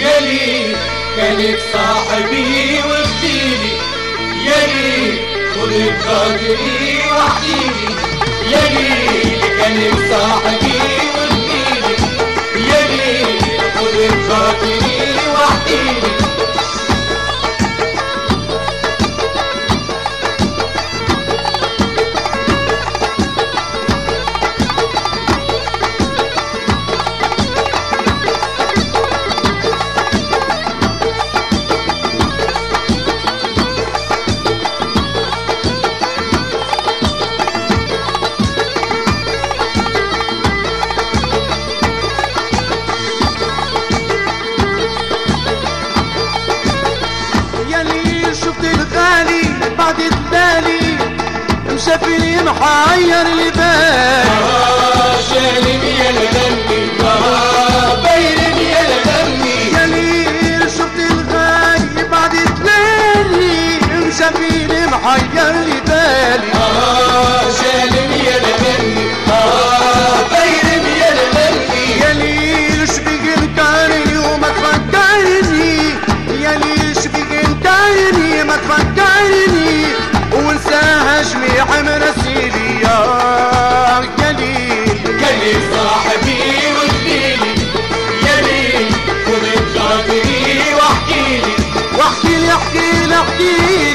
يلي كانك صاحبي وفديني يلي خذ بخاطري يا ليل كانك صاحبي مشافني محير البال احكي لي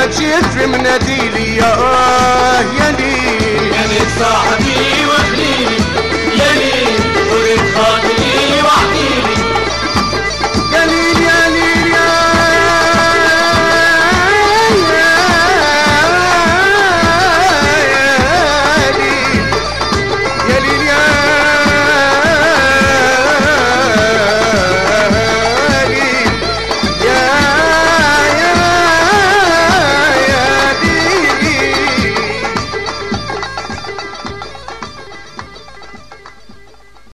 I'm just dreaming that Delia.